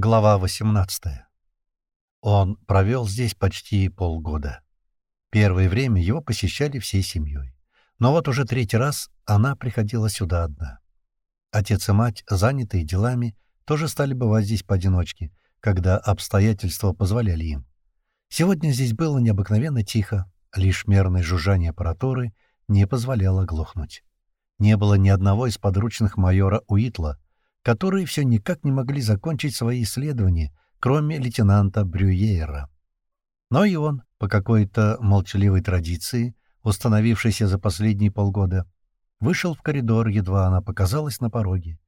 Глава 18. Он провел здесь почти полгода. Первое время его посещали всей семьей. Но вот уже третий раз она приходила сюда одна. Отец и мать, занятые делами, тоже стали бывать здесь поодиночке, когда обстоятельства позволяли им. Сегодня здесь было необыкновенно тихо, лишь мерное жужжание аппаратуры не позволяло глохнуть. Не было ни одного из подручных майора Уитла — которые все никак не могли закончить свои исследования, кроме лейтенанта Брюйера. Но и он, по какой-то молчаливой традиции, установившейся за последние полгода, вышел в коридор, едва она показалась на пороге.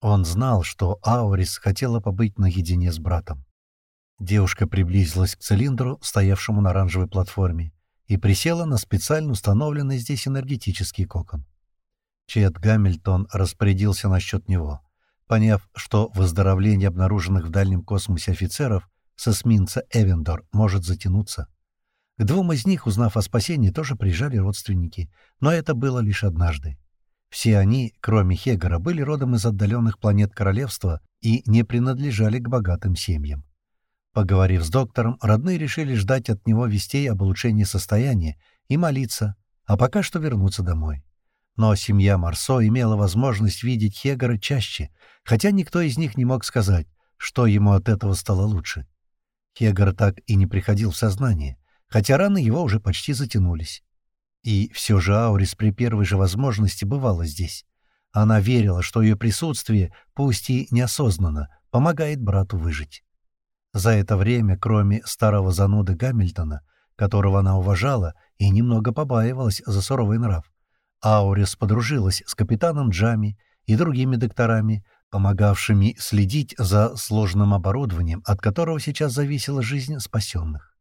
Он знал, что Аурис хотела побыть наедине с братом. Девушка приблизилась к цилиндру, стоявшему на оранжевой платформе, и присела на специально установленный здесь энергетический кокон. Чет Гамильтон распорядился насчет него. Поняв, что выздоровление обнаруженных в дальнем космосе офицеров с эсминца «Эвендор» может затянуться. К двум из них, узнав о спасении, тоже приезжали родственники, но это было лишь однажды. Все они, кроме Хегера, были родом из отдаленных планет Королевства и не принадлежали к богатым семьям. Поговорив с доктором, родные решили ждать от него вестей об улучшении состояния и молиться, а пока что вернуться домой. Но семья Марсо имела возможность видеть Хегера чаще, хотя никто из них не мог сказать, что ему от этого стало лучше. Хегер так и не приходил в сознание, хотя раны его уже почти затянулись. И все же Аурис при первой же возможности бывала здесь. Она верила, что ее присутствие, пусть и неосознанно, помогает брату выжить. За это время, кроме старого зануды Гамильтона, которого она уважала и немного побаивалась за суровый нрав, Аурис подружилась с капитаном Джами и другими докторами, помогавшими следить за сложным оборудованием, от которого сейчас зависела жизнь спасенных.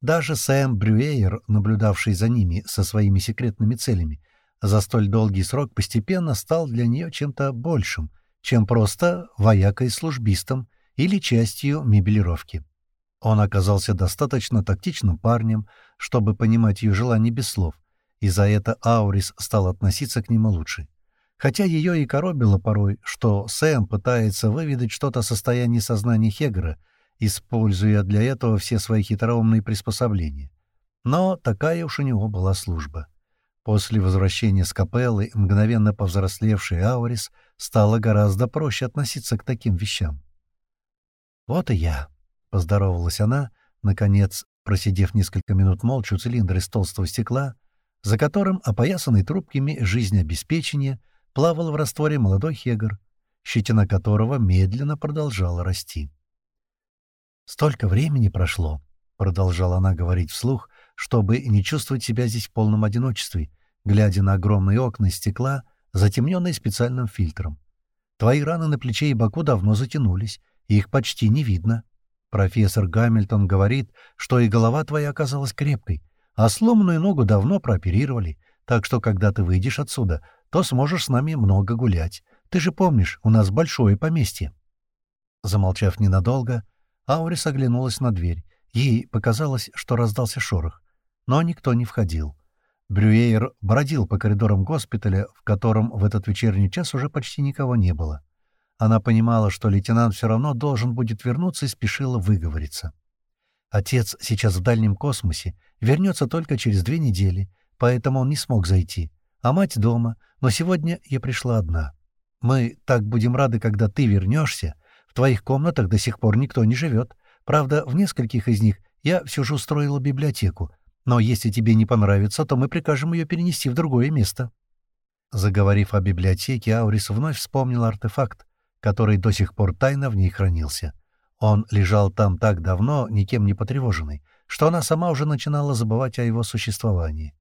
Даже Сэм Брюэйер, наблюдавший за ними со своими секретными целями, за столь долгий срок постепенно стал для нее чем-то большим, чем просто воякой-службистом или частью мебелировки. Он оказался достаточно тактичным парнем, чтобы понимать ее желания без слов — и за это Аурис стал относиться к нему лучше. Хотя ее и коробило порой, что Сэм пытается выведать что-то о состоянии сознания Хегера, используя для этого все свои хитроумные приспособления. Но такая уж у него была служба. После возвращения с капеллы мгновенно повзрослевший Аурис стало гораздо проще относиться к таким вещам. «Вот и я», — поздоровалась она, наконец, просидев несколько минут молча у цилиндра из толстого стекла, — за которым, опоясанный трубками жизнеобеспечения, плавал в растворе молодой хегар, щетина которого медленно продолжала расти. «Столько времени прошло», — продолжала она говорить вслух, чтобы не чувствовать себя здесь в полном одиночестве, глядя на огромные окна из стекла, затемненные специальным фильтром. «Твои раны на плече и боку давно затянулись, их почти не видно. Профессор Гамильтон говорит, что и голова твоя оказалась крепкой, а сломанную ногу давно прооперировали, так что, когда ты выйдешь отсюда, то сможешь с нами много гулять. Ты же помнишь, у нас большое поместье». Замолчав ненадолго, Аурис оглянулась на дверь. Ей показалось, что раздался шорох. Но никто не входил. Брюейер бродил по коридорам госпиталя, в котором в этот вечерний час уже почти никого не было. Она понимала, что лейтенант все равно должен будет вернуться и спешила выговориться. Отец сейчас в дальнем космосе, вернется только через две недели, поэтому он не смог зайти. А мать дома, но сегодня я пришла одна. Мы так будем рады, когда ты вернешься. В твоих комнатах до сих пор никто не живет. Правда, в нескольких из них я все же устроила библиотеку. Но если тебе не понравится, то мы прикажем ее перенести в другое место». Заговорив о библиотеке, Аурис вновь вспомнил артефакт, который до сих пор тайно в ней хранился. Он лежал там так давно, никем не потревоженный, что она сама уже начинала забывать о его существовании.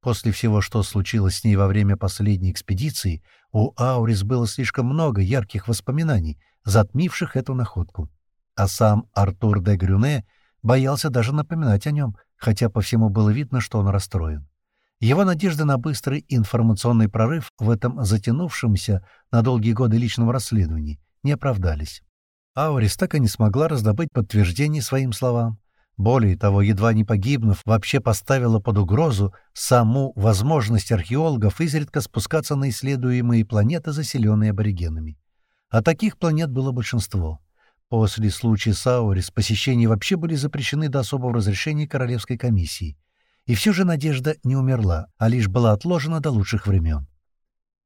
После всего, что случилось с ней во время последней экспедиции, у Аурис было слишком много ярких воспоминаний, затмивших эту находку. А сам Артур де Грюне боялся даже напоминать о нем, хотя по всему было видно, что он расстроен. Его надежды на быстрый информационный прорыв в этом затянувшемся на долгие годы личном расследовании не оправдались. Аурис так и не смогла раздобыть подтверждение своим словам. Более того, едва не погибнув, вообще поставила под угрозу саму возможность археологов изредка спускаться на исследуемые планеты, заселенные аборигенами. А таких планет было большинство. После случая с Аурис посещения вообще были запрещены до особого разрешения Королевской комиссии. И все же надежда не умерла, а лишь была отложена до лучших времен.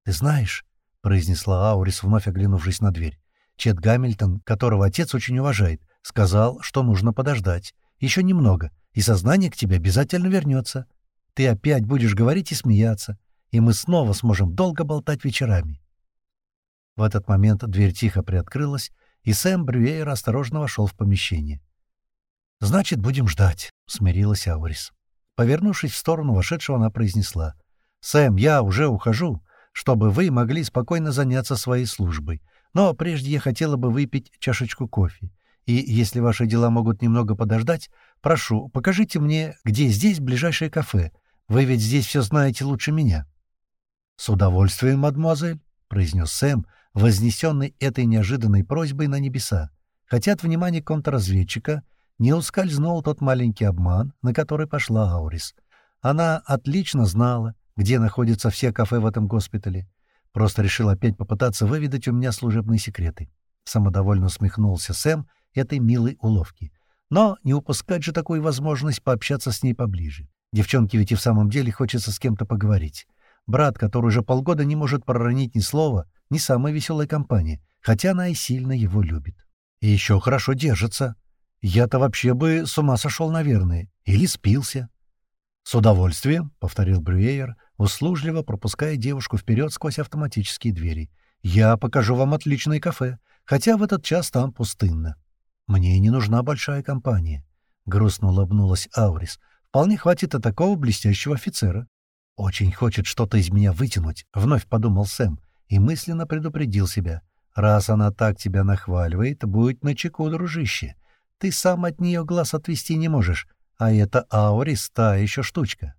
«Ты знаешь», — произнесла Аурис, вновь оглянувшись на дверь, Чет Гамильтон, которого отец очень уважает, сказал, что нужно подождать. Еще немного, и сознание к тебе обязательно вернется. Ты опять будешь говорить и смеяться, и мы снова сможем долго болтать вечерами. В этот момент дверь тихо приоткрылась, и Сэм Брюэйр осторожно вошел в помещение. «Значит, будем ждать», — смирилась Аурис. Повернувшись в сторону вошедшего, она произнесла. «Сэм, я уже ухожу, чтобы вы могли спокойно заняться своей службой. Но прежде я хотела бы выпить чашечку кофе. И если ваши дела могут немного подождать, прошу, покажите мне, где здесь ближайшее кафе. Вы ведь здесь все знаете лучше меня». «С удовольствием, мадемуазель», — произнес Сэм, вознесенный этой неожиданной просьбой на небеса, хотя от внимания контрразведчика не ускользнул тот маленький обман, на который пошла Аурис. Она отлично знала, где находятся все кафе в этом госпитале. Просто решил опять попытаться выведать у меня служебные секреты. Самодовольно усмехнулся Сэм этой милой уловки. Но не упускать же такую возможность пообщаться с ней поближе. Девчонке ведь и в самом деле хочется с кем-то поговорить. Брат, который уже полгода не может проронить ни слова, не самая веселая компания, хотя она и сильно его любит. И еще хорошо держится. Я-то вообще бы с ума сошел, наверное, или спился. «С удовольствием», — повторил Брюэйер, услужливо пропуская девушку вперед сквозь автоматические двери. «Я покажу вам отличное кафе, хотя в этот час там пустынно». «Мне не нужна большая компания», — грустно улыбнулась Аурис. «Вполне хватит и такого блестящего офицера». «Очень хочет что-то из меня вытянуть», — вновь подумал Сэм и мысленно предупредил себя. «Раз она так тебя нахваливает, будь начеку, дружище. Ты сам от нее глаз отвести не можешь, а это Аурис та еще штучка».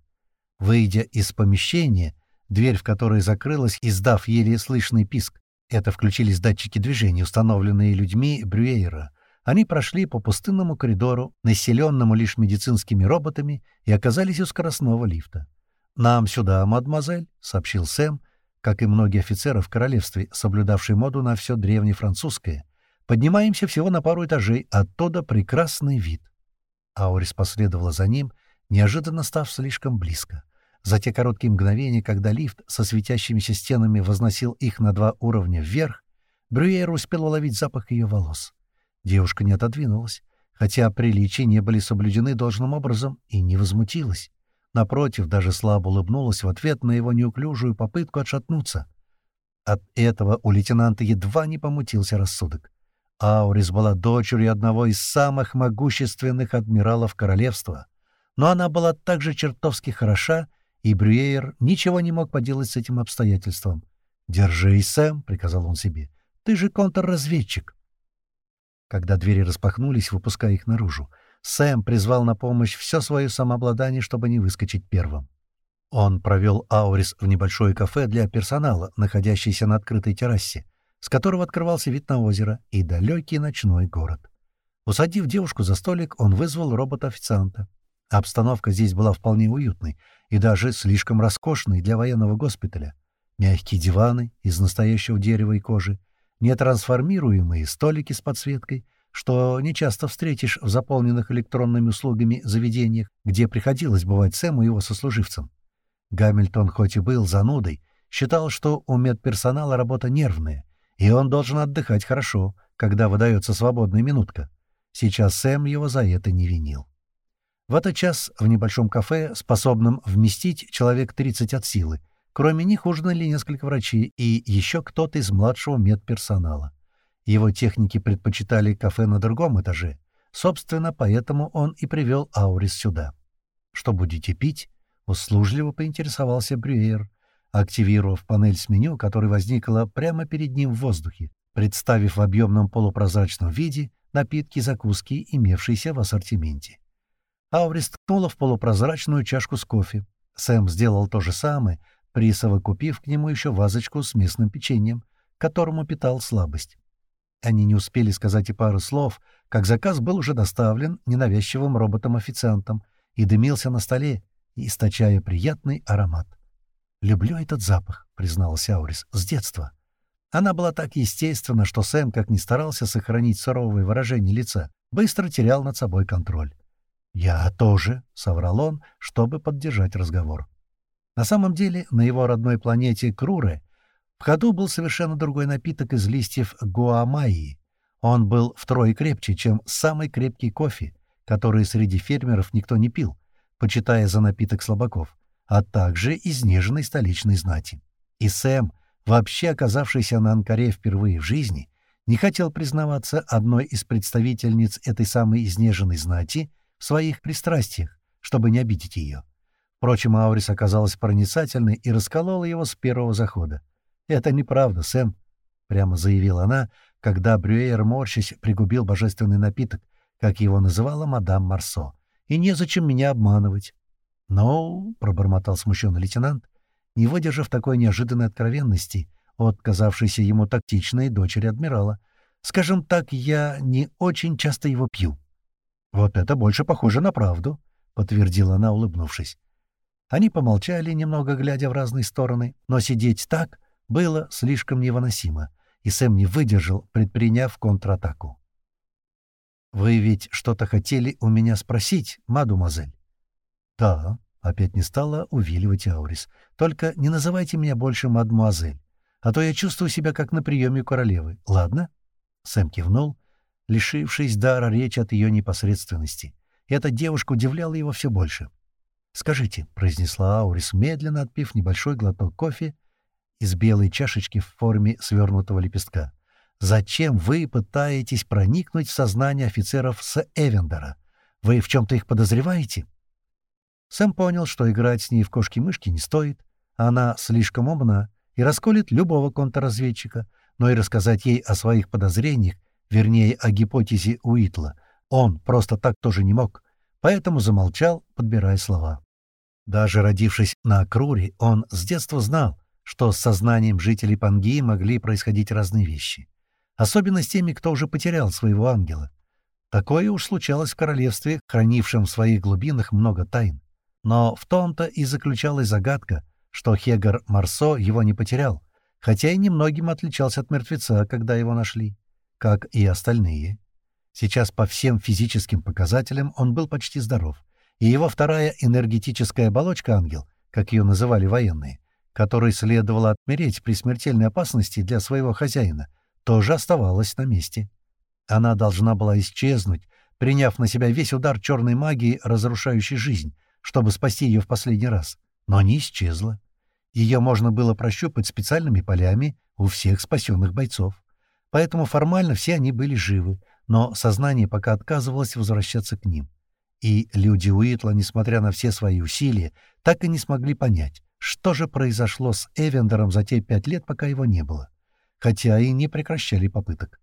Выйдя из помещения, дверь в которой закрылась, издав еле слышный писк, это включились датчики движения, установленные людьми Брюэйра. Они прошли по пустынному коридору, населенному лишь медицинскими роботами, и оказались у скоростного лифта. «Нам сюда, мадемуазель», — сообщил Сэм, как и многие офицеры в королевстве, соблюдавшие моду на все древнефранцузское. «Поднимаемся всего на пару этажей, оттуда прекрасный вид». Аурис последовала за ним, неожиданно став слишком близко. За те короткие мгновения, когда лифт со светящимися стенами возносил их на два уровня вверх, Брюер успел уловить запах ее волос. Девушка не отодвинулась, хотя приличия не были соблюдены должным образом, и не возмутилась. Напротив, даже слабо улыбнулась в ответ на его неуклюжую попытку отшатнуться. От этого у лейтенанта едва не помутился рассудок. Аурис была дочерью одного из самых могущественных адмиралов королевства, но она была также чертовски хороша, и Брюер ничего не мог поделать с этим обстоятельством. «Держись, Сэм», — приказал он себе, — «ты же контрразведчик». Когда двери распахнулись, выпуская их наружу, Сэм призвал на помощь все свое самообладание, чтобы не выскочить первым. Он провел Аурис в небольшое кафе для персонала, находящееся на открытой террасе, с которого открывался вид на озеро и далекий ночной город. Усадив девушку за столик, он вызвал робота-официанта. Обстановка здесь была вполне уютной и даже слишком роскошной для военного госпиталя. Мягкие диваны из настоящего дерева и кожи, нетрансформируемые столики с подсветкой, что нечасто встретишь в заполненных электронными услугами заведениях, где приходилось бывать Сэму и его сослуживцам. Гамильтон хоть и был занудой, считал, что у медперсонала работа нервная, и он должен отдыхать хорошо, когда выдается свободная минутка. Сейчас Сэм его за это не винил. В этот час в небольшом кафе, способном вместить человек 30 от силы, кроме них ужинали несколько врачей и еще кто-то из младшего медперсонала. Его техники предпочитали кафе на другом этаже. Собственно, поэтому он и привел Аурис сюда. «Что будете пить?» — услужливо поинтересовался Брюер, активировав панель с меню, которая возникла прямо перед ним в воздухе, представив в объемном полупрозрачном виде напитки закуски, имевшиеся в ассортименте. Аурис ткнула в полупрозрачную чашку с кофе. Сэм сделал то же самое, присовокупив к нему еще вазочку с местным печеньем, которому питал слабость. Они не успели сказать и пару слов, как заказ был уже доставлен ненавязчивым роботом-официантом и дымился на столе, источая приятный аромат. «Люблю этот запах», — призналась Аурис, — «с детства». Она была так естественна, что Сэм, как ни старался сохранить суровое выражение лица, быстро терял над собой контроль. «Я тоже», — соврал он, чтобы поддержать разговор. На самом деле, на его родной планете Круре в ходу был совершенно другой напиток из листьев гуамайи. Он был втрое крепче, чем самый крепкий кофе, который среди фермеров никто не пил, почитая за напиток слабаков, а также изнеженной столичной знати. И Сэм, вообще оказавшийся на Анкаре впервые в жизни, не хотел признаваться одной из представительниц этой самой изнеженной знати в своих пристрастиях, чтобы не обидеть ее. Впрочем, Аурис оказалась проницательной и расколола его с первого захода. «Это неправда, Сэм», — прямо заявила она, когда Брюэйр, морщись, пригубил божественный напиток, как его называла мадам Марсо. «И незачем меня обманывать». «Ну», — пробормотал смущенный лейтенант, не выдержав такой неожиданной откровенности от казавшейся ему тактичной дочери адмирала. «Скажем так, я не очень часто его пью». «Вот это больше похоже на правду», — подтвердила она, улыбнувшись. Они помолчали, немного глядя в разные стороны, но сидеть так было слишком невыносимо, и Сэм не выдержал, предприняв контратаку. «Вы ведь что-то хотели у меня спросить, мадемуазель?» «Да», — опять не стала увиливать Аурис. «Только не называйте меня больше мадемуазель, а то я чувствую себя как на приеме королевы. Ладно?» Сэм кивнул, лишившись дара речи от ее непосредственности. Эта девушка удивляла его все больше. «Скажите», — произнесла Аурис, медленно отпив небольшой глоток кофе из белой чашечки в форме свернутого лепестка. «Зачем вы пытаетесь проникнуть в сознание офицеров с Эвендера? Вы в чем-то их подозреваете?» Сэм понял, что играть с ней в кошки-мышки не стоит. Она слишком умна и расколет любого контрразведчика, но и рассказать ей о своих подозрениях, вернее, о гипотезе Уитла, он просто так тоже не мог, поэтому замолчал, подбирая слова. Даже родившись на Акруре, он с детства знал, что с сознанием жителей Пангии могли происходить разные вещи. Особенно с теми, кто уже потерял своего ангела. Такое уж случалось в королевстве, хранившем в своих глубинах много тайн. Но в том-то и заключалась загадка, что Хегар Марсо его не потерял, хотя и немногим отличался от мертвеца, когда его нашли, как и остальные. Сейчас по всем физическим показателям он был почти здоров, и его вторая энергетическая оболочка «Ангел», как ее называли военные, которой следовало отмереть при смертельной опасности для своего хозяина, тоже оставалась на месте. Она должна была исчезнуть, приняв на себя весь удар черной магии, разрушающей жизнь, чтобы спасти ее в последний раз. Но не исчезла. Ее можно было прощупать специальными полями у всех спасенных бойцов. Поэтому формально все они были живы, но сознание пока отказывалось возвращаться к ним. И люди Уитла, несмотря на все свои усилия, так и не смогли понять, что же произошло с Эвендером за те пять лет, пока его не было? Хотя и не прекращали попыток.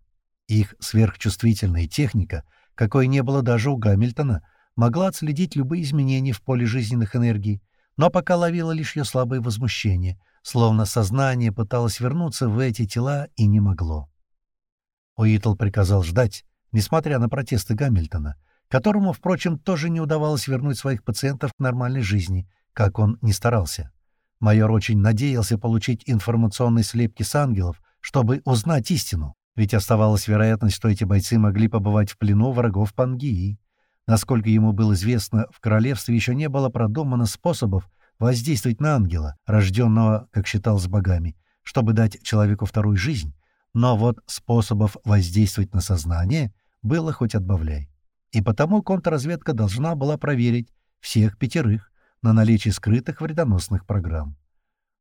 Их сверхчувствительная техника, какой не было даже у Гамильтона, могла отследить любые изменения в поле жизненных энергий, но пока ловила лишь ее слабое возмущение, словно сознание пыталось вернуться в эти тела и не могло. Уитл приказал ждать, несмотря на протесты Гамильтона, которому, впрочем, тоже не удавалось вернуть своих пациентов к нормальной жизни, как он не старался. Майор очень надеялся получить информационные слепки с ангелов, чтобы узнать истину, ведь оставалась вероятность, что эти бойцы могли побывать в плену врагов Пангии. Насколько ему было известно, в королевстве еще не было продумано способов воздействовать на ангела, рожденного, как считал, с богами, чтобы дать человеку вторую жизнь, но вот способов воздействовать на сознание было хоть отбавляй. И потому контрразведка должна была проверить всех пятерых, на наличие скрытых вредоносных программ.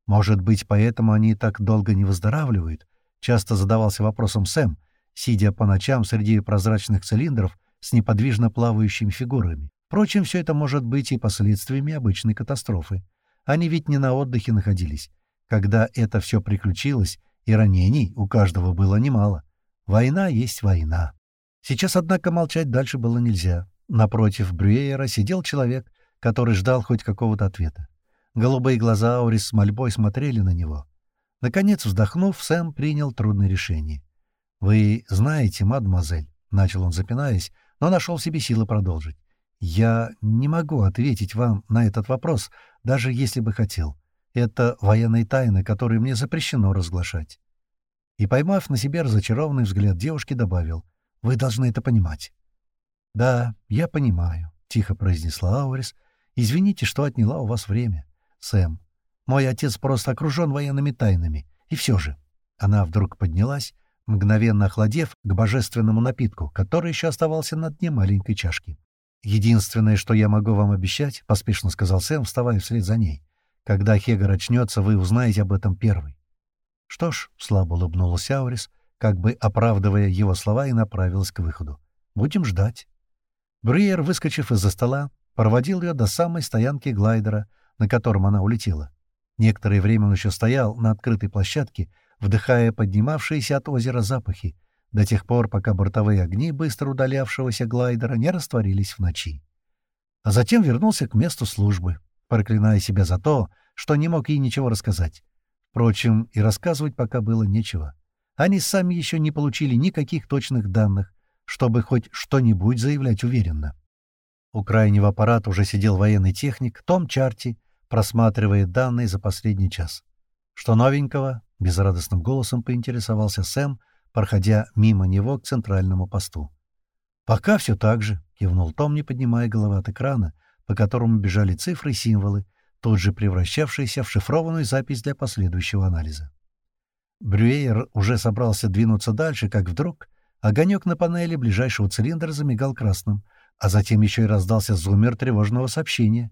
Может быть, поэтому они так долго не выздоравливают? Часто задавался вопросом Сэм, сидя по ночам среди прозрачных цилиндров с неподвижно плавающими фигурами. Впрочем, все это может быть и последствиями обычной катастрофы. Они ведь не на отдыхе находились. Когда это все приключилось, и ранений у каждого было немало. Война есть война. Сейчас, однако, молчать дальше было нельзя. Напротив Брюера сидел человек, который ждал хоть какого-то ответа. Голубые глаза Аурис с мольбой смотрели на него. Наконец, вздохнув, Сэм принял трудное решение. «Вы знаете, мадемуазель», — начал он, запинаясь, но нашел себе силы продолжить. «Я не могу ответить вам на этот вопрос, даже если бы хотел. Это военные тайны, которые мне запрещено разглашать». И, поймав на себе разочарованный взгляд девушки, добавил, «Вы должны это понимать». «Да, я понимаю», — тихо произнесла Аурис. «Извините, что отняла у вас время, Сэм. Мой отец просто окружен военными тайнами. И все же...» Она вдруг поднялась, мгновенно охладев к божественному напитку, который еще оставался на дне маленькой чашки. «Единственное, что я могу вам обещать», — поспешно сказал Сэм, вставая вслед за ней, «когда Хегар очнется, вы узнаете об этом первый». «Что ж», — слабо улыбнулся Аурис, как бы оправдывая его слова, и направилась к выходу. «Будем ждать». Брюер, выскочив из-за стола, проводил ее до самой стоянки глайдера, на котором она улетела. Некоторое время он еще стоял на открытой площадке, вдыхая поднимавшиеся от озера запахи, до тех пор, пока бортовые огни быстро удалявшегося глайдера не растворились в ночи. А затем вернулся к месту службы, проклиная себя за то, что не мог ей ничего рассказать. Впрочем, и рассказывать пока было нечего. Они сами еще не получили никаких точных данных, чтобы хоть что-нибудь заявлять уверенно. У крайнего аппарата уже сидел военный техник Том Чарти, просматривая данные за последний час. «Что новенького?» — безрадостным голосом поинтересовался Сэм, проходя мимо него к центральному посту. «Пока все так же», — кивнул Том, не поднимая головы от экрана, по которому бежали цифры и символы, тут же превращавшиеся в шифрованную запись для последующего анализа. Брюейер уже собрался двинуться дальше, как вдруг огонек на панели ближайшего цилиндра замигал красным, а затем еще и раздался зумер тревожного сообщения.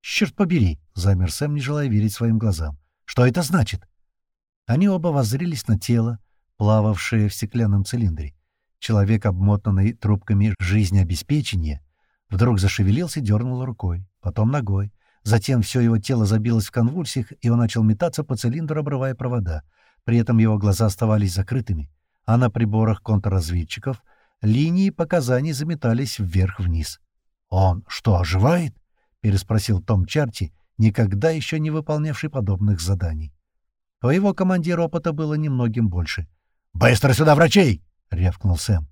«Черт побери!» — замер Сэм, не желая верить своим глазам. «Что это значит?» Они оба воззрелись на тело, плававшее в стеклянном цилиндре. Человек, обмотанный трубками жизнеобеспечения, вдруг зашевелился и дернул рукой, потом ногой. Затем все его тело забилось в конвульсиях, и он начал метаться по цилиндру, обрывая провода. При этом его глаза оставались закрытыми, а на приборах контрразведчиков линии показаний заметались вверх-вниз. «Он что, оживает?» — переспросил Том Чарти, никогда еще не выполнявший подобных заданий. У его командира опыта было немногим больше. «Быстро сюда врачей!» — рявкнул Сэм.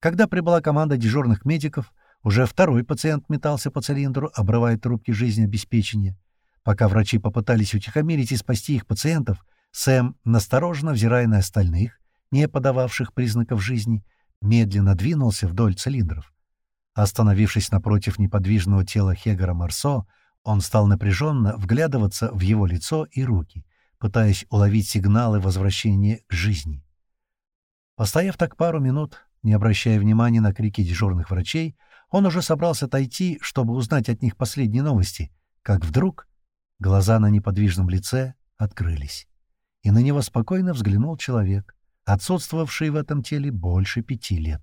Когда прибыла команда дежурных медиков, уже второй пациент метался по цилиндру, обрывая трубки жизнеобеспечения. Пока врачи попытались утихомирить и спасти их пациентов, Сэм, настороженно взирая на остальных, не подававших признаков жизни, медленно двинулся вдоль цилиндров. Остановившись напротив неподвижного тела Хегора Марсо, он стал напряженно вглядываться в его лицо и руки, пытаясь уловить сигналы возвращения к жизни. Постояв так пару минут, не обращая внимания на крики дежурных врачей, он уже собрался отойти, чтобы узнать от них последние новости, как вдруг глаза на неподвижном лице открылись, и на него спокойно взглянул человек, отсутствовавший в этом теле больше пяти лет.